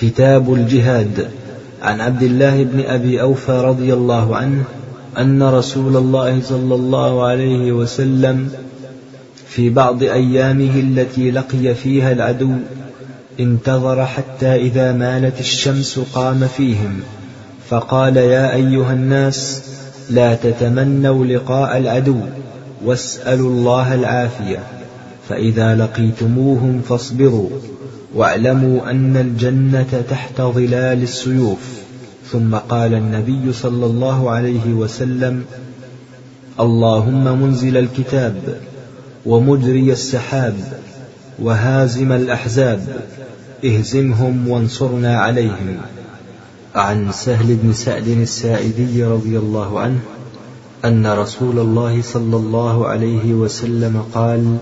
كتاب الجهاد. عن عبد الله بن أبي أوفى رضي الله عنه أن رسول الله صلى الله عليه وسلم في بعض أيامه التي لقي فيها العدو انتظر حتى إذا مالت الشمس قام فيهم. فقال يا أيها الناس لا تتمنوا لقاء العدو واسألوا الله العافية. فإذا لقيتموهم فاصبروا. واعلموا أن الجنة تحت ظلال السيوف. ثم قال النبي صلى الله عليه وسلم اللهم منزل الكتاب ومجري السحاب وهازم الأحزاب اهزمهم وانصرنا عليهم. عن سهل بن سعد السائدي رضي الله عنه أن رسول الله صلى الله عليه وسلم قال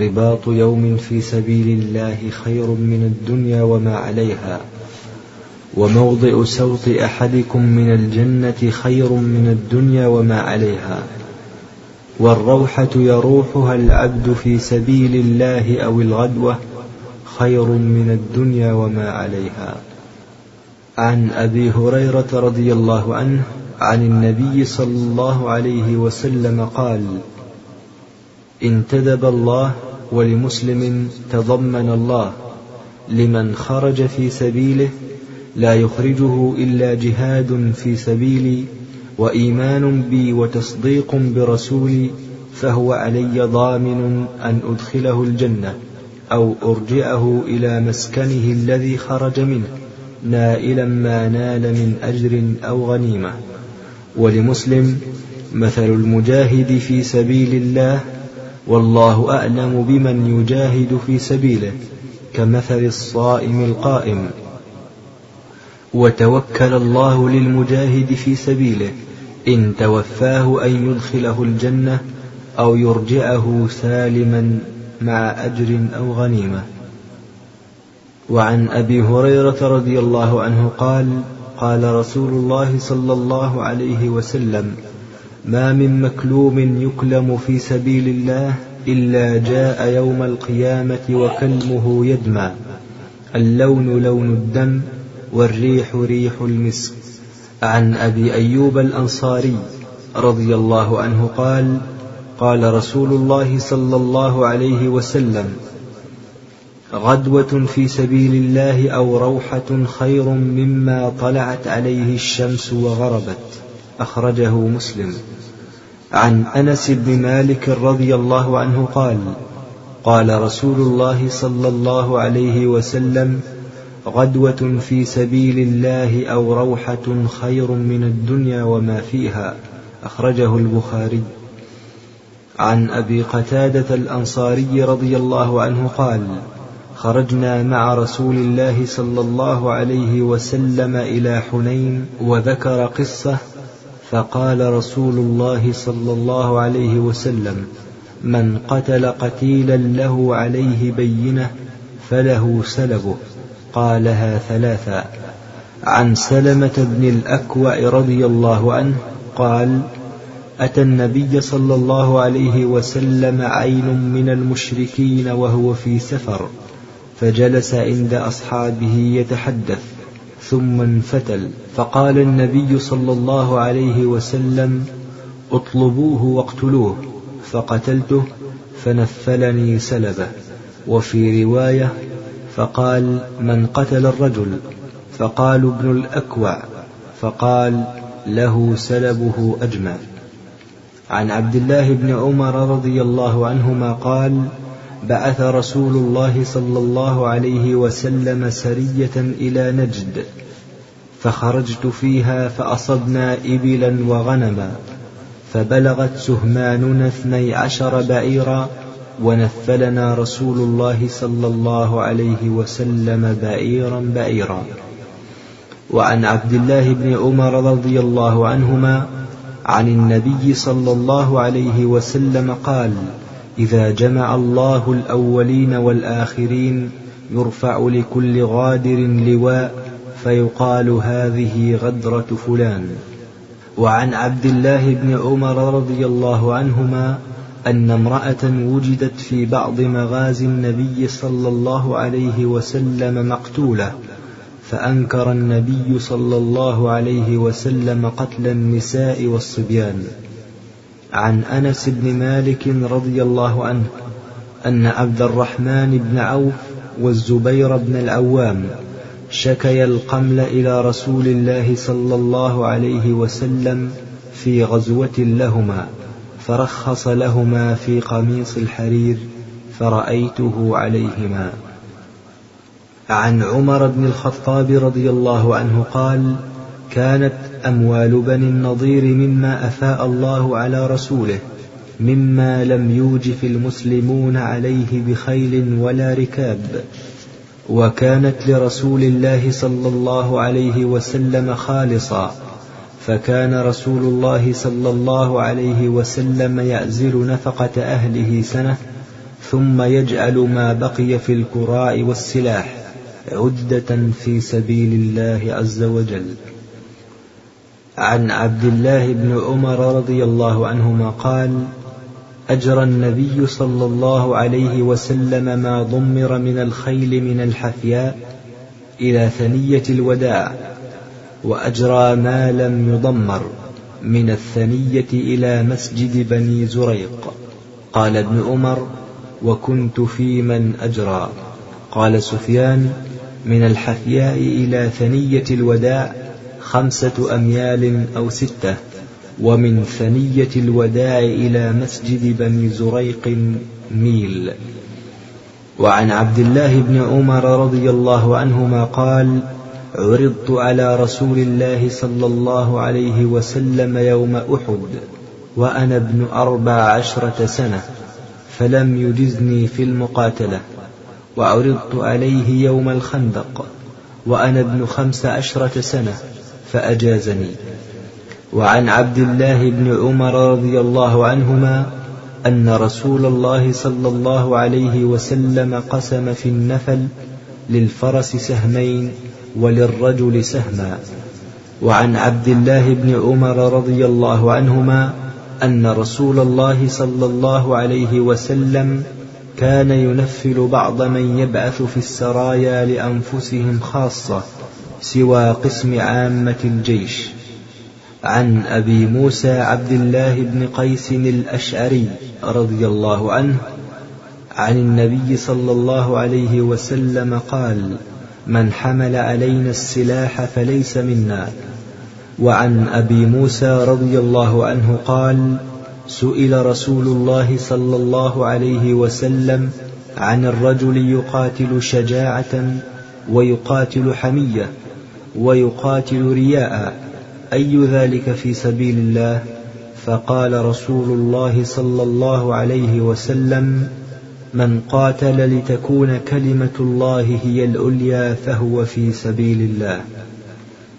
رباط يوم في سبيل الله خير من الدنيا وما عليها. وموضع سوط أحدكم من الجنة خير من الدنيا وما عليها. والروحة يروحها العبد في سبيل الله أو الغدوة خير من الدنيا وما عليها. عن أبي هريرة رضي الله عنه عن النبي صلى الله عليه وسلم قال انتدب الله ولمسلم تضمن الله لمن خرج في سبيله لا يخرجه إلا جهاد في سبيلي وإيمان بي وتصديق برسولي فهو علي ضامن أن أدخله الجنة أو أرجعه إلى مسكنه الذي خرج منه نائلا ما نال من أجر أو غنيمة ولمسلم مثل المجاهد في سبيل الله والله أعلم بمن يجاهد في سبيله كمثل الصائم القائم. وتوكل الله للمجاهد في سبيله إن توفاه أن يدخله الجنة أو يرجعه سالما مع أجر أو غنيمة. وعن أبي هريرة رضي الله عنه قال قال رسول الله صلى الله عليه وسلم ما من مكلوم يكلم في سبيل الله إلا جاء يوم القيامة وكلمه يدمى اللون لون الدم والريح ريح المسك. عن أبي أيوب الأنصاري رضي الله عنه قال قال رسول الله صلى الله عليه وسلم غدوة في سبيل الله أو روحة خير مما طلعت عليه الشمس وغربت. أخرجه مسلم. عن أنس بن مالك رضي الله عنه قال قال رسول الله صلى الله عليه وسلم غدوة في سبيل الله أو روحة خير من الدنيا وما فيها أخرجه البخاري. عن أبي قتادة الأنصاري رضي الله عنه قال خرجنا مع رسول الله صلى الله عليه وسلم إلى حنين وذكر قصة فقال رسول الله صلى الله عليه وسلم من قتل قتيلا له عليه بينة فله سلبه. قالها ثلاثا. عن سلمة بن الأكوع رضي الله عنه قال أتى النبي صلى الله عليه وسلم عين من المشركين وهو في سفر فجلس عند أصحابه يتحدث ثم انفتل. فقال النبي صلى الله عليه وسلم اطلبوه واقتلوه. فقتلته فنفلني سلبه. وفي رواية فقال من قتل الرجل؟ فقالوا ابن الأكوع فقال له سلبه اجمع عن عبد الله بن عمر رضي الله عنهما قال بعث رسول الله صلى الله عليه وسلم سرية إلى نجد فخرجت فيها فأصبنا إبلا وغنما فبلغت سهماننا اثني عشر بعيرا ونفلنا رسول الله صلى الله عليه وسلم بعيرا بعيرا. وعن عبد الله بن عمر رضي الله عنهما عن النبي صلى الله عليه وسلم قال إذا جمع الله الأولين والآخرين يرفع لكل غادر لواء فيقال هذه غدرة فلان. وعن عبد الله بن عمر رضي الله عنهما أن امرأة وجدت في بعض مغازي النبي صلى الله عليه وسلم مقتولة فأنكر النبي صلى الله عليه وسلم قتل النساء والصبيان. عن أنس بن مالك رضي الله عنه أن عبد الرحمن بن عوف والزبير بن العوام شكيا القمل إلى رسول الله صلى الله عليه وسلم في غزوة لهما فرخص لهما في قميص الحرير فرأيته عليهما. عن عمر بن الخطاب رضي الله عنه قال كانت أموال بني النضير مما أفاء الله على رسوله مما لم يوجف المسلمون عليه بخيل ولا ركاب. وكانت لرسول الله صلى الله عليه وسلم خالصا فكان رسول الله صلى الله عليه وسلم يأزل نفقة أهله سنة ثم يجعل ما بقي في الكراء والسلاح عدة في سبيل الله عز وجل. عن عبد الله بن عمر رضي الله عنهما قال أجرى النبي صلى الله عليه وسلم ما ضمر من الخيل من الحفياء إلى ثنية الوداع وأجرى ما لم يضمر من الثنية إلى مسجد بني زريق. قال ابن عمر وكنت في من أجرى. قال سفيان من الحفياء إلى ثنية الوداع خمسة أميال أو ستة ومن ثنية الوداع إلى مسجد بني زريق ميل وعن عبد الله بن عمر رضي الله عنهما قال عرضت على رسول الله صلى الله عليه وسلم يوم أحد وأنا ابن أربع عشرة سنة فلم يجزني في المقاتلة. وعرضت عليه يوم الخندق وأنا ابن خمس عشرة سنة فأجازني. وعن عبد الله بن عمر رضي الله عنهما أن رسول الله صلى الله عليه وسلم قسم في النفل للفرس سهمين وللرجل سهما. وعن عبد الله بن عمر رضي الله عنهما أن رسول الله صلى الله عليه وسلم كان ينفل بعض من يبعث في السرايا لأنفسهم خاصة سوى قسم عامة الجيش. عن أبي موسى عبد الله بن قيس الأشعري رضي الله عنه عن النبي صلى الله عليه وسلم قال من حمل علينا السلاح فليس منا. وعن أبي موسى رضي الله عنه قال سئل رسول الله صلى الله عليه وسلم عن الرجل يقاتل شجاعة ويقاتل حمية. ويقاتل رياء. أي ذلك في سبيل الله؟ فقال رسول الله صلى الله عليه وسلم من قاتل لتكون كلمة الله هي العليا فهو في سبيل الله.